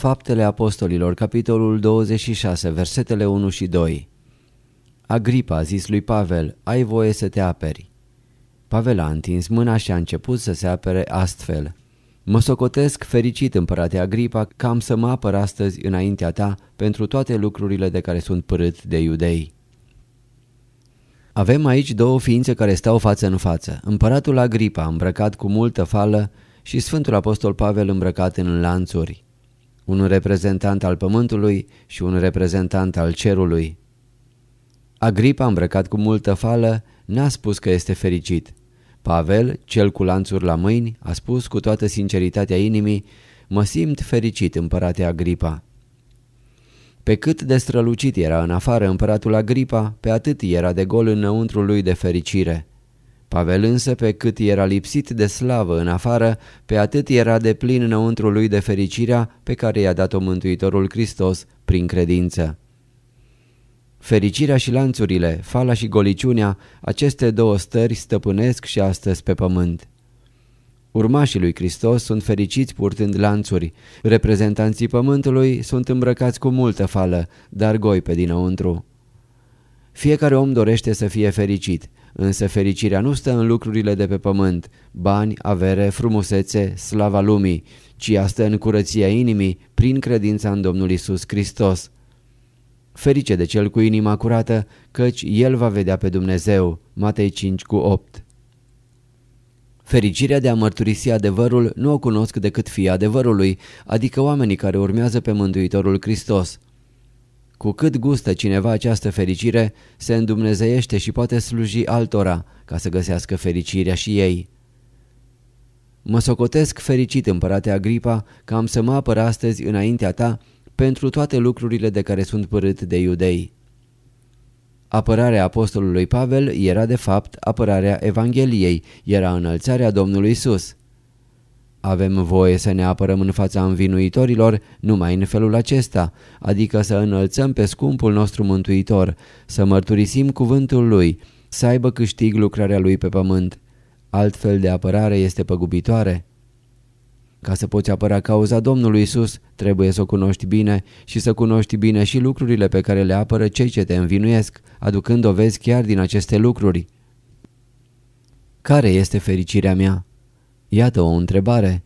Faptele Apostolilor, capitolul 26, versetele 1 și 2 Agripa a zis lui Pavel, ai voie să te aperi. Pavel a întins mâna și a început să se apere astfel. Mă socotesc fericit, împărate Agripa, că am să mă apăr astăzi înaintea ta pentru toate lucrurile de care sunt părât de iudei. Avem aici două ființe care stau față în față, împăratul Agripa îmbrăcat cu multă fală și Sfântul Apostol Pavel îmbrăcat în lanțuri. Un reprezentant al pământului și un reprezentant al cerului. Agripa îmbrăcat cu multă fală n-a spus că este fericit. Pavel, cel cu lanțuri la mâini, a spus cu toată sinceritatea inimii, mă simt fericit, împărate Agripa. Pe cât de strălucit era în afară împăratul Agripa, pe atât era de gol înăuntru lui de fericire. Pavel însă, pe cât era lipsit de slavă în afară, pe atât era de plin înăuntru lui de fericirea pe care i-a dat-o Mântuitorul Hristos prin credință. Fericirea și lanțurile, fala și goliciunea, aceste două stări stăpânesc și astăzi pe pământ. Urmașii lui Hristos sunt fericiți purtând lanțuri, reprezentanții pământului sunt îmbrăcați cu multă fală, dar goi pe dinăuntru. Fiecare om dorește să fie fericit, însă fericirea nu stă în lucrurile de pe pământ, bani, avere, frumusețe, slava lumii, ci stă în curăția inimii, prin credința în Domnul Isus Hristos. Ferice de cel cu inima curată, căci el va vedea pe Dumnezeu. Matei 5 cu 8 Fericirea de a mărturisi adevărul nu o cunosc decât fii adevărului, adică oamenii care urmează pe Mântuitorul Hristos. Cu cât gustă cineva această fericire, se îndumnezeiește și poate sluji altora ca să găsească fericirea și ei. Mă socotesc fericit, împărate Agripa, că am să mă apăr astăzi înaintea ta pentru toate lucrurile de care sunt părât de iudei. Apărarea apostolului Pavel era de fapt apărarea Evangheliei, era înălțarea Domnului Isus. Avem voie să ne apărăm în fața învinuitorilor numai în felul acesta, adică să înălțăm pe scumpul nostru mântuitor, să mărturisim cuvântul lui, să aibă câștig lucrarea lui pe pământ. Altfel de apărare este păgubitoare. Ca să poți apăra cauza Domnului Isus, trebuie să o cunoști bine și să cunoști bine și lucrurile pe care le apără cei ce te învinuiesc, aducând dovezi chiar din aceste lucruri. Care este fericirea mea? Iată o întrebare.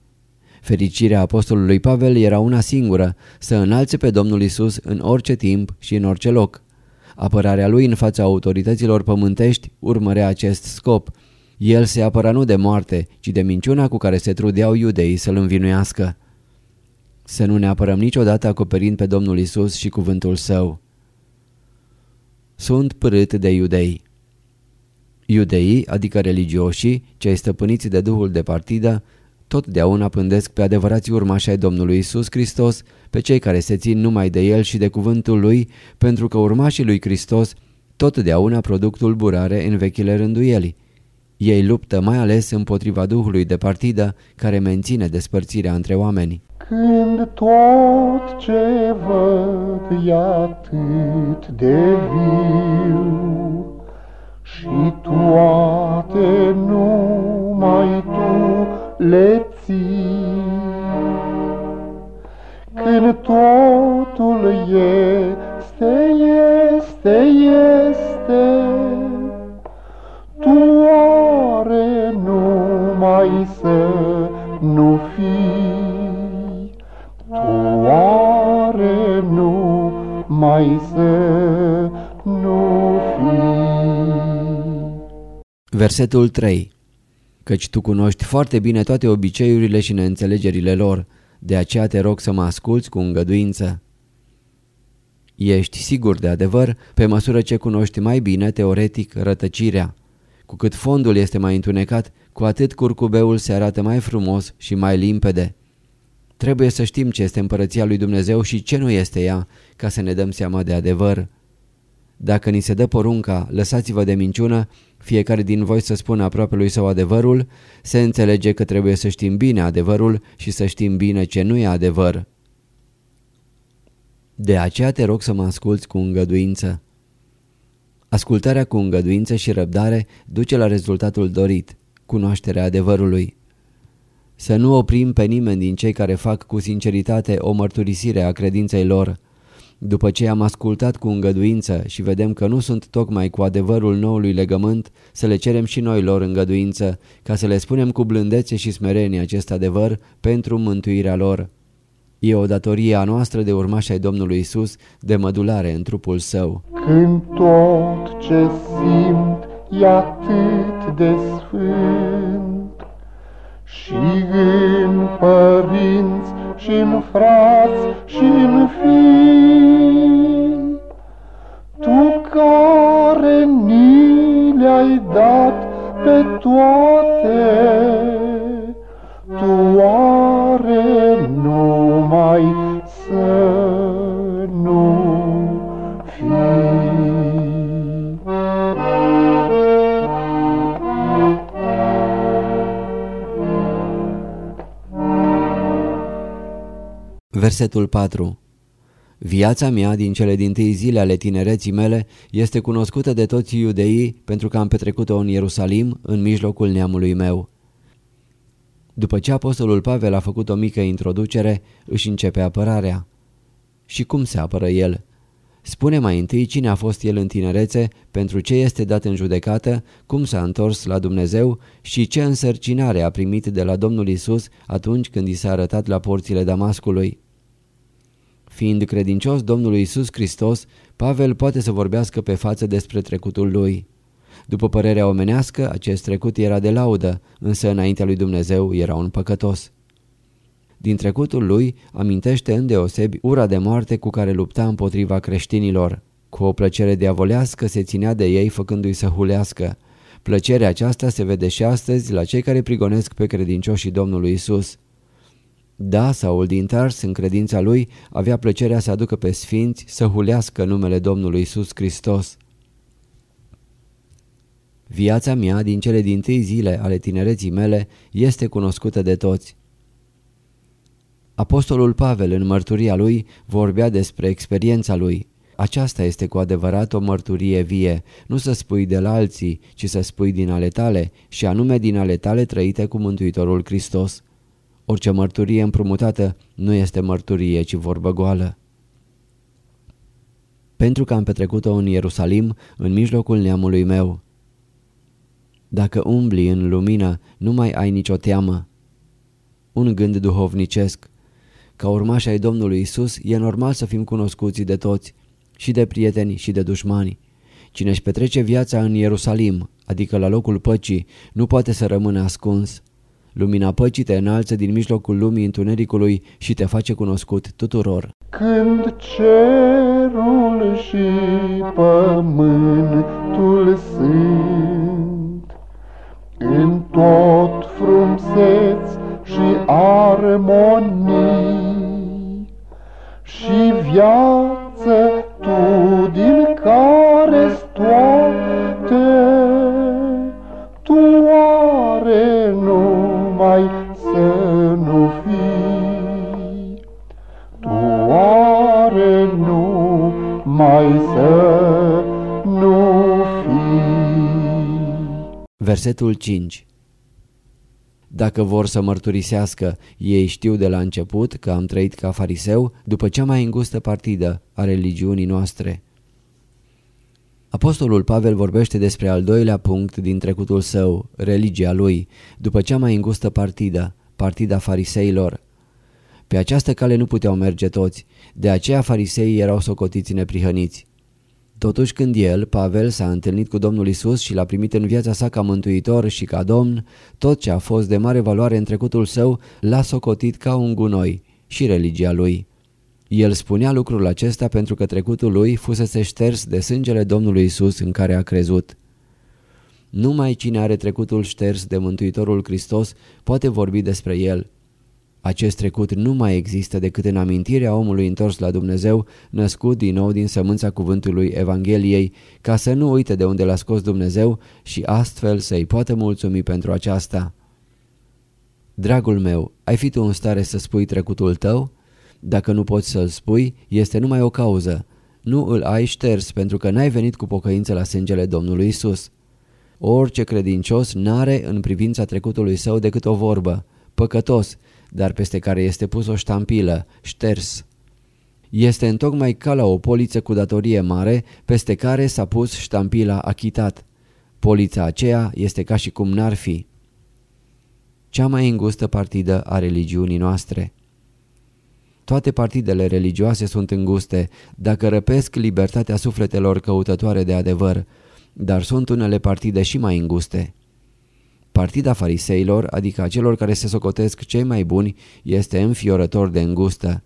Fericirea apostolului Pavel era una singură, să înalțe pe Domnul Isus în orice timp și în orice loc. Apărarea lui în fața autorităților pământești urmărea acest scop – el se apăra nu de moarte, ci de minciuna cu care se trudeau iudeii să-l învinuiască. Să nu ne apărăm niciodată acoperind pe Domnul Isus și cuvântul său. Sunt părât de iudei. Iudeii, adică religioșii, cei stăpâniți de duhul de partidă, totdeauna pândesc pe adevărații urmași ai Domnului Isus Hristos, pe cei care se țin numai de El și de cuvântul Lui, pentru că urmașii lui Hristos totdeauna produc tulburare în vechile rânduieli. Ei luptă mai ales împotriva duhului de partidă care menține despărțirea între oameni. Când tot ce văd e atât de viu Și toate numai tu le ții Când totul este, este, este Tu numai să nu fii, tu are nu mai să nu fii. Versetul 3 Căci tu cunoști foarte bine toate obiceiurile și neînțelegerile lor, de aceea te rog să mă asculți cu îngăduință. Ești sigur de adevăr pe măsură ce cunoști mai bine teoretic rătăcirea. Cu cât fondul este mai întunecat, cu atât curcubeul se arată mai frumos și mai limpede. Trebuie să știm ce este împărăția lui Dumnezeu și ce nu este ea, ca să ne dăm seama de adevăr. Dacă ni se dă porunca, lăsați-vă de minciună, fiecare din voi să spună aproape lui său adevărul, se înțelege că trebuie să știm bine adevărul și să știm bine ce nu e adevăr. De aceea te rog să mă asculți cu îngăduință. Ascultarea cu îngăduință și răbdare duce la rezultatul dorit, cunoașterea adevărului. Să nu oprim pe nimeni din cei care fac cu sinceritate o mărturisire a credinței lor. După ce am ascultat cu îngăduință și vedem că nu sunt tocmai cu adevărul noului legământ, să le cerem și noi lor îngăduință, ca să le spunem cu blândețe și smerenie acest adevăr pentru mântuirea lor. E o datorie a noastră de urmași ai Domnului Isus de mădulare în trupul său. Când tot ce simt e atât de sfânt Și în părinți și în frați și în fii toate Tu oare numai să nu fii. Versetul 4 Viața mea din cele din tâi zile ale tinereții mele este cunoscută de toți iudeii pentru că am petrecut-o în Ierusalim, în mijlocul neamului meu. După ce apostolul Pavel a făcut o mică introducere, își începe apărarea. Și cum se apără el? Spune mai întâi cine a fost el în tinerețe, pentru ce este dat în judecată, cum s-a întors la Dumnezeu și ce însărcinare a primit de la Domnul Isus atunci când i s-a arătat la porțile Damascului. Fiind credincios Domnului Isus Hristos, Pavel poate să vorbească pe față despre trecutul lui. După părerea omenească, acest trecut era de laudă, însă înaintea lui Dumnezeu era un păcătos. Din trecutul lui amintește îndeosebi ura de moarte cu care lupta împotriva creștinilor. Cu o plăcere diavolească se ținea de ei făcându-i să hulească. Plăcerea aceasta se vede și astăzi la cei care prigonesc pe credincioșii Domnului Isus. Da, Saul din Tars, în credința lui, avea plăcerea să aducă pe sfinți să hulească numele Domnului Isus Hristos. Viața mea din cele din tâi zile ale tinereții mele este cunoscută de toți. Apostolul Pavel în mărturia lui vorbea despre experiența lui. Aceasta este cu adevărat o mărturie vie, nu să spui de la alții, ci să spui din ale tale și anume din ale tale trăite cu Mântuitorul Hristos. Orice mărturie împrumutată nu este mărturie, ci vorbă goală. Pentru că am petrecut-o în Ierusalim, în mijlocul neamului meu. Dacă umbli în lumină, nu mai ai nicio teamă. Un gând duhovnicesc. Ca urmași ai Domnului Isus, e normal să fim cunoscuți de toți, și de prieteni și de dușmani. Cine își petrece viața în Ierusalim, adică la locul păcii, nu poate să rămână ascuns. Lumina păcii te înalță din mijlocul lumii întunericului și te face cunoscut tuturor. Când cerul și pământul Versetul 5 Dacă vor să mărturisească, ei știu de la început că am trăit ca fariseu după cea mai îngustă partidă a religiunii noastre. Apostolul Pavel vorbește despre al doilea punct din trecutul său, religia lui, după cea mai îngustă partidă, partida fariseilor. Pe această cale nu puteau merge toți, de aceea fariseii erau socotiți neprihăniți. Totuși când el, Pavel, s-a întâlnit cu Domnul Isus și l-a primit în viața sa ca mântuitor și ca domn, tot ce a fost de mare valoare în trecutul său l-a socotit ca un gunoi și religia lui. El spunea lucrul acesta pentru că trecutul lui fusese șters de sângele Domnului Isus în care a crezut. Numai cine are trecutul șters de Mântuitorul Hristos poate vorbi despre el. Acest trecut nu mai există decât în amintirea omului întors la Dumnezeu, născut din nou din sămânța cuvântului Evangheliei, ca să nu uite de unde l-a scos Dumnezeu și astfel să-i poată mulțumi pentru aceasta. Dragul meu, ai fi tu în stare să spui trecutul tău? Dacă nu poți să-l spui, este numai o cauză. Nu îl ai șters pentru că n-ai venit cu pocăință la sângele Domnului Isus. Orice credincios n-are în privința trecutului său decât o vorbă, păcătos, dar peste care este pus o ștampilă, șters. Este întocmai ca la o poliță cu datorie mare, peste care s-a pus ștampila achitat. Polița aceea este ca și cum n-ar fi. Cea mai îngustă partidă a religiunii noastre. Toate partidele religioase sunt înguste dacă răpesc libertatea sufletelor căutătoare de adevăr, dar sunt unele partide și mai înguste. Partida fariseilor, adică a celor care se socotesc cei mai buni, este înfiorător de îngustă.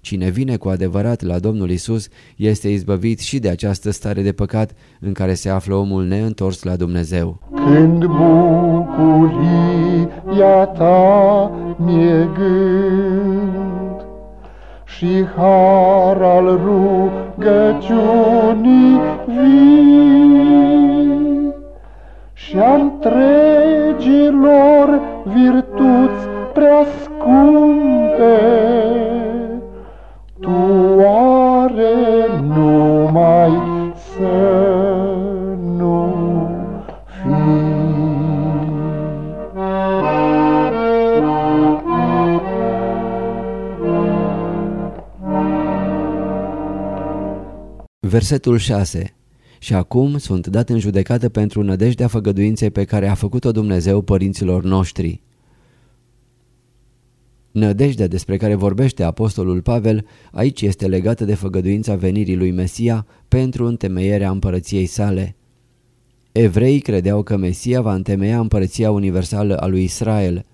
Cine vine cu adevărat la Domnul Isus este izbăvit și de această stare de păcat în care se află omul neîntors la Dumnezeu. Când bucuria ta mi-e gând și har al rugăciunii vii și întregilor virtuți prea scumpe, tu oare numai să nu Versetul 6 Și acum sunt dat în judecată pentru nădejdea făgăduinței pe care a făcut-o Dumnezeu părinților noștri. Nădejdea despre care vorbește apostolul Pavel aici este legată de făgăduința venirii lui Mesia pentru întemeierea împărăției sale. Evreii credeau că Mesia va întemeia împărăția universală a lui Israel.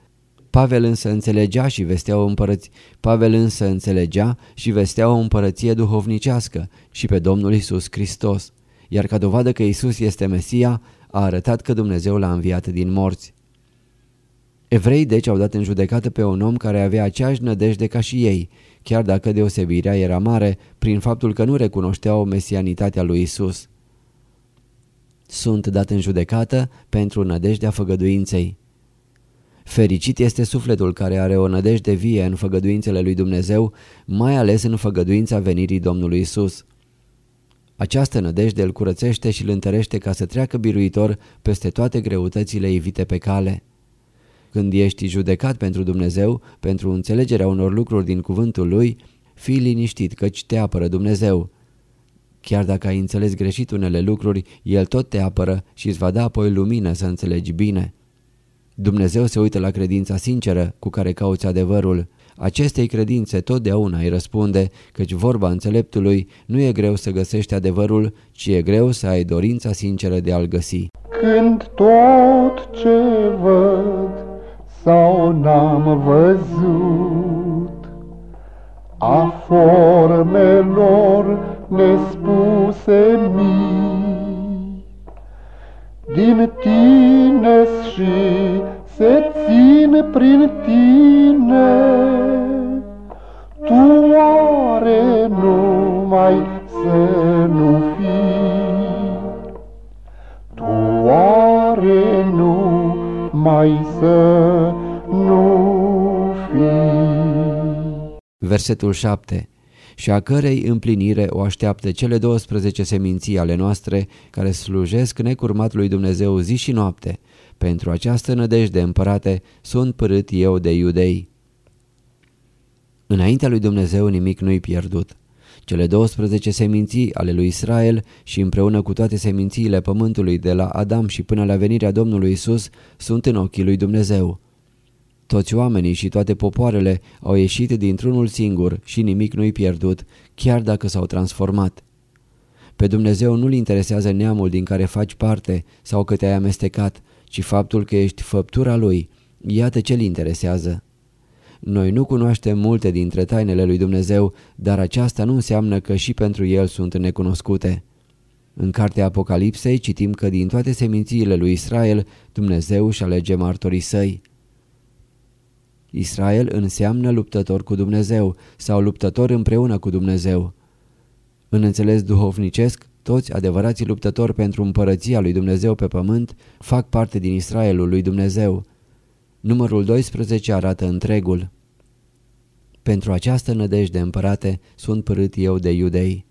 Pavel însă înțelegea și vestea o împărăție. Pavel însă înțelegea și vestea o împărăție duhovnicească și pe Domnul Isus Hristos. Iar ca dovadă că Isus este Mesia, a arătat că Dumnezeu l-a înviat din morți. Evrei deci au dat în judecată pe un om care avea aceeași nădejde ca și ei, chiar dacă deosebirea era mare prin faptul că nu recunoșteau mesianitatea lui Isus. Sunt dat în judecată pentru nădejdea făgăduinței. Fericit este sufletul care are o nădejde vie în făgăduințele lui Dumnezeu, mai ales în făgăduința venirii Domnului Isus. Această nădejde îl curățește și îl întărește ca să treacă biruitor peste toate greutățile evite pe cale. Când ești judecat pentru Dumnezeu, pentru înțelegerea unor lucruri din cuvântul Lui, fii liniștit căci te apără Dumnezeu. Chiar dacă ai înțeles greșit unele lucruri, El tot te apără și îți va da apoi lumină să înțelegi bine. Dumnezeu se uită la credința sinceră cu care cauți adevărul. Acestei credințe totdeauna îi răspunde, căci vorba înțeleptului nu e greu să găsești adevărul, ci e greu să ai dorința sinceră de a-l găsi. Când tot ce văd sau n-am văzut a formelor nespuse mii din tine și se țin prin tine tu oare numai să nu fii tu oare numai să nu fii Versetul 7 și a cărei împlinire o așteaptă cele 12 seminții ale noastre care slujesc necurmat lui Dumnezeu zi și noapte. Pentru această nădejde împărate sunt părât eu de iudei. Înaintea lui Dumnezeu nimic nu-i pierdut. Cele 12 seminții ale lui Israel și împreună cu toate semințiile pământului de la Adam și până la venirea Domnului Isus sunt în ochii lui Dumnezeu. Toți oamenii și toate popoarele au ieșit dintr-unul singur și nimic nu-i pierdut, chiar dacă s-au transformat. Pe Dumnezeu nu-L interesează neamul din care faci parte sau că te-ai amestecat, ci faptul că ești făptura Lui. Iată ce-L interesează. Noi nu cunoaștem multe dintre tainele lui Dumnezeu, dar aceasta nu înseamnă că și pentru El sunt necunoscute. În cartea Apocalipsei citim că din toate semințiile lui Israel Dumnezeu își alege martorii săi. Israel înseamnă luptător cu Dumnezeu sau luptător împreună cu Dumnezeu. În înțeles duhovnicesc, toți adevărații luptători pentru împărăția lui Dumnezeu pe pământ fac parte din Israelul lui Dumnezeu. Numărul 12 arată întregul. Pentru această nădejde împărate sunt părât eu de iudei.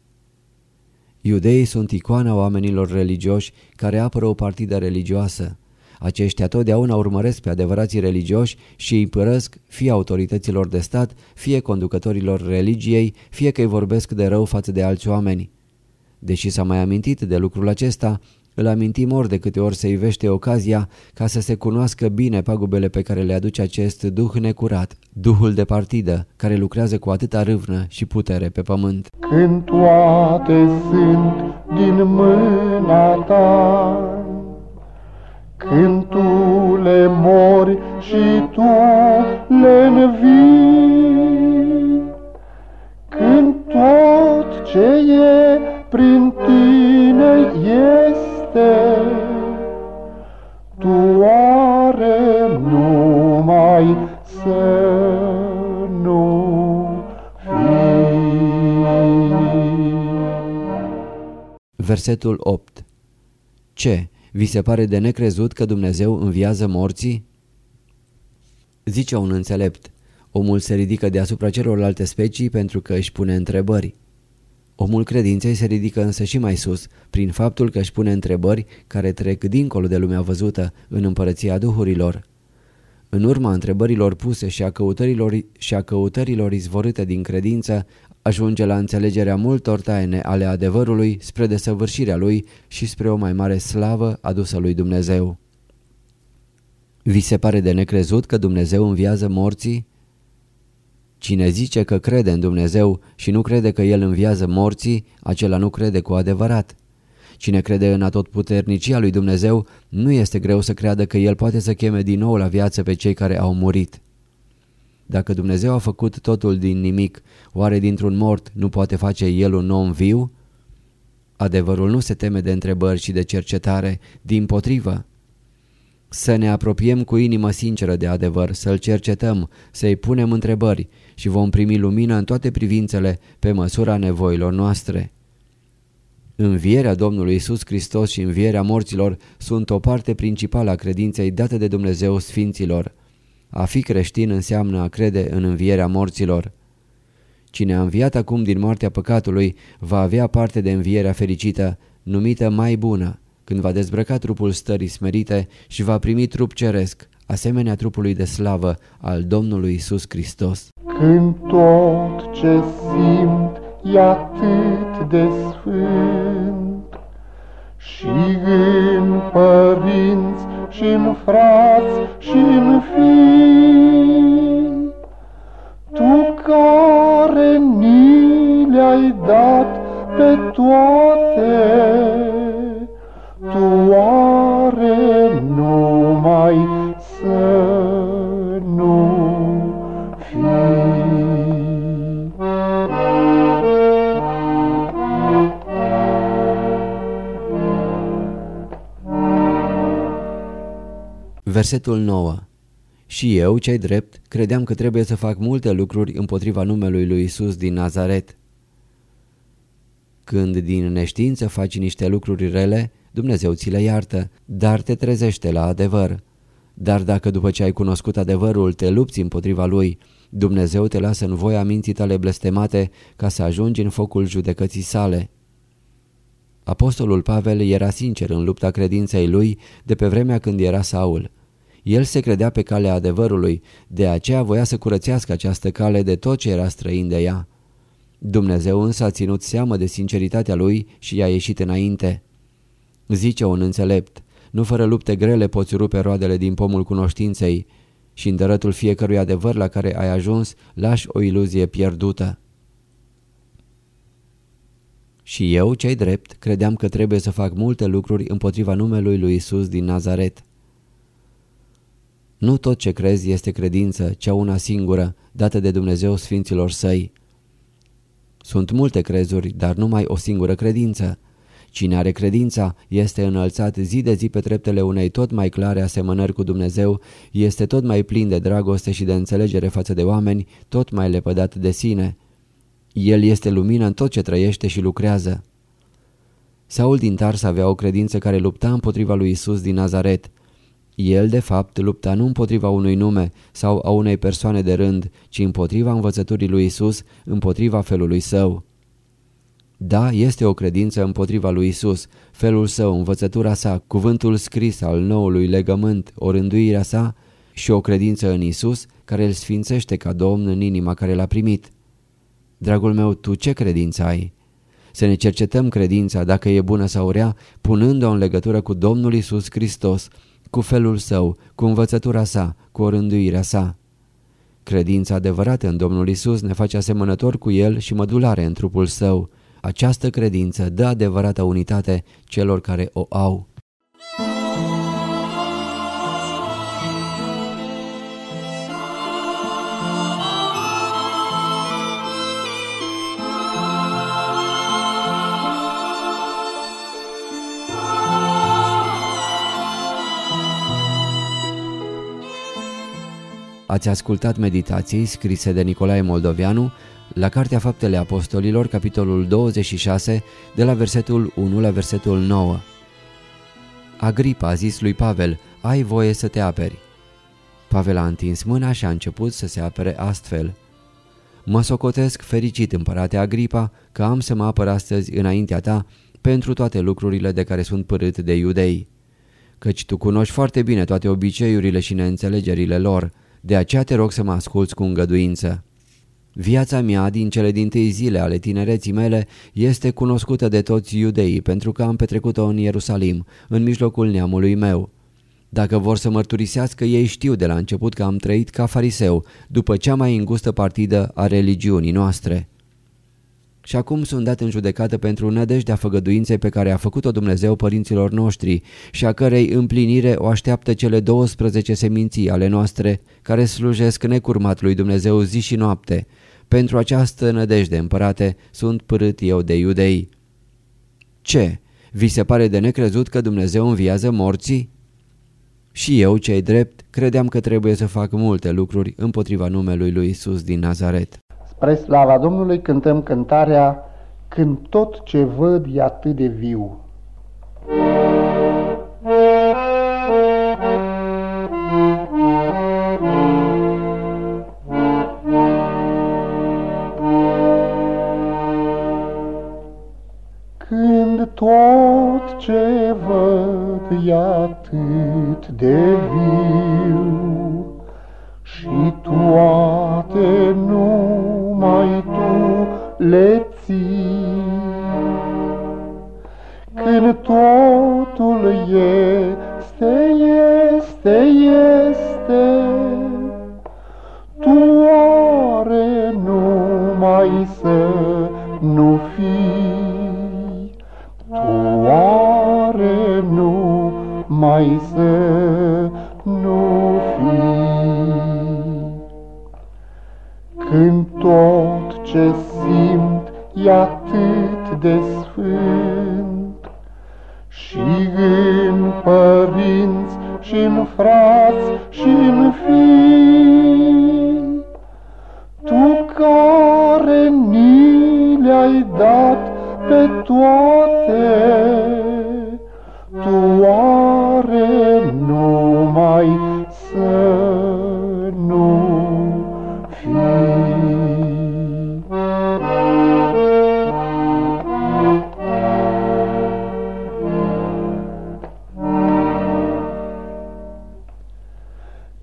Iudeii sunt icoana oamenilor religioși care apără o partidă religioasă. Aceștia totdeauna urmăresc pe adevărații religioși și îi părăsc fie autorităților de stat, fie conducătorilor religiei, fie că îi vorbesc de rău față de alți oameni. Deși s-a mai amintit de lucrul acesta, îl amintim ori de câte ori se ivește ocazia ca să se cunoască bine pagubele pe care le aduce acest duh necurat, duhul de partidă, care lucrează cu atâta râvnă și putere pe pământ. Când toate sunt din mâna ta, când tu le mori și tu le învii, când tot ce e prin tine este, tu oare numai să nu fii. Versetul 8 Ce? Vi se pare de necrezut că Dumnezeu înviază morții? Zice un înțelept, omul se ridică deasupra celorlalte specii pentru că își pune întrebări. Omul credinței se ridică însă și mai sus, prin faptul că își pune întrebări care trec dincolo de lumea văzută, în împărăția duhurilor. În urma întrebărilor puse și a căutărilor, și a căutărilor izvorâte din credință, ajunge la înțelegerea multor taine ale adevărului spre desăvârșirea lui și spre o mai mare slavă adusă lui Dumnezeu. Vi se pare de necrezut că Dumnezeu înviază morții? Cine zice că crede în Dumnezeu și nu crede că El înviază morții, acela nu crede cu adevărat. Cine crede în atotputernicia lui Dumnezeu, nu este greu să creadă că El poate să cheme din nou la viață pe cei care au murit. Dacă Dumnezeu a făcut totul din nimic, oare dintr-un mort nu poate face El un om viu? Adevărul nu se teme de întrebări și de cercetare, din potrivă. Să ne apropiem cu inimă sinceră de adevăr, să-l cercetăm, să-i punem întrebări și vom primi lumină în toate privințele pe măsura nevoilor noastre. Învierea Domnului Isus Hristos și învierea morților sunt o parte principală a credinței date de Dumnezeu Sfinților. A fi creștin înseamnă a crede în învierea morților. Cine a înviat acum din moartea păcatului va avea parte de învierea fericită, numită mai bună, când va dezbrăca trupul stării smerite și va primi trup ceresc, asemenea trupului de slavă al Domnului Isus Hristos. Când tot ce simt e atât de sfânt și în părinți și în frați și în fii, Tu care ni le-ai dat pe toate, Versetul 9 Și eu, cei drept, credeam că trebuie să fac multe lucruri împotriva numelui lui Isus din Nazaret. Când din neștiință faci niște lucruri rele, Dumnezeu ți le iartă, dar te trezește la adevăr. Dar dacă după ce ai cunoscut adevărul te lupți împotriva lui, Dumnezeu te lasă în voia minții tale blestemate ca să ajungi în focul judecății sale. Apostolul Pavel era sincer în lupta credinței lui de pe vremea când era Saul. El se credea pe calea adevărului, de aceea voia să curățească această cale de tot ce era străin de ea. Dumnezeu însă a ținut seamă de sinceritatea lui și i-a ieșit înainte. Zice un înțelept, nu fără lupte grele poți rupe roadele din pomul cunoștinței. și în dărătul fiecărui adevăr la care ai ajuns lași o iluzie pierdută. Și eu, cei drept, credeam că trebuie să fac multe lucruri împotriva numelui lui Isus din Nazaret. Nu tot ce crezi este credință, cea una singură, dată de Dumnezeu Sfinților Săi. Sunt multe crezuri, dar numai o singură credință. Cine are credința este înălțat zi de zi pe treptele unei tot mai clare asemănări cu Dumnezeu, este tot mai plin de dragoste și de înțelegere față de oameni, tot mai lepădat de sine. El este lumină în tot ce trăiește și lucrează. Saul din Tars avea o credință care lupta împotriva lui Isus din Nazaret. El, de fapt, lupta nu împotriva unui nume sau a unei persoane de rând, ci împotriva învățăturii lui Isus, împotriva felului său. Da, este o credință împotriva lui Isus, felul său, învățătura sa, cuvântul scris al noului legământ, orânduirea sa și o credință în Isus care îl sfințește ca Domn în inima care l-a primit. Dragul meu, tu ce credință ai? Să ne cercetăm credința dacă e bună sau rea, punând-o în legătură cu Domnul Isus Hristos, cu felul său, cu învățătura sa, cu orânduirea sa. Credința adevărată în Domnul Isus ne face asemănător cu El și mădulare în trupul său. Această credință dă adevărată unitate celor care o au. Ați ascultat meditații scrise de Nicolae Moldovianu la Cartea Faptele Apostolilor, capitolul 26, de la versetul 1 la versetul 9. Agripa a zis lui Pavel, ai voie să te aperi. Pavel a întins mâna și a început să se apere astfel. Mă socotesc fericit, împărate Agripa, că am să mă apăr astăzi înaintea ta pentru toate lucrurile de care sunt părât de iudei. Căci tu cunoști foarte bine toate obiceiurile și neînțelegerile lor, de aceea te rog să mă asculți cu îngăduință. Viața mea din cele din tâi zile ale tinereții mele este cunoscută de toți iudeii pentru că am petrecut-o în Ierusalim, în mijlocul neamului meu. Dacă vor să mărturisească, ei știu de la început că am trăit ca fariseu, după cea mai îngustă partidă a religiunii noastre și acum sunt dat în judecată pentru nădejdea făgăduinței pe care a făcut-o Dumnezeu părinților noștri și a cărei împlinire o așteaptă cele 12 seminții ale noastre care slujesc necurmat lui Dumnezeu zi și noapte. Pentru această nădejde, împărate, sunt părât eu de iudei. Ce? Vi se pare de necrezut că Dumnezeu înviază morții? Și eu, cei drept, credeam că trebuie să fac multe lucruri împotriva numelui lui Isus din Nazaret. Spre slava Domnului cântăm cântarea Când tot ce văd e atât de viu. Când tot ce văd e atât de viu nu fii, Tu oare numai să nu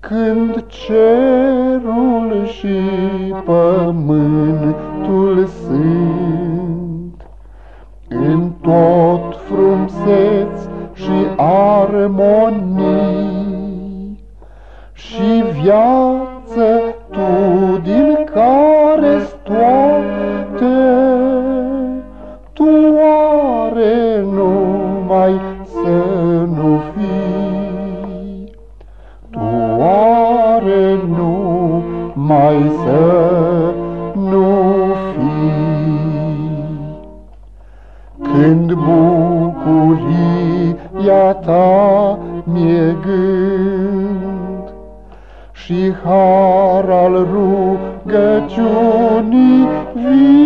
Când cerul și pământul sunt În tot frumseți și armonii Și viață, rugăciunii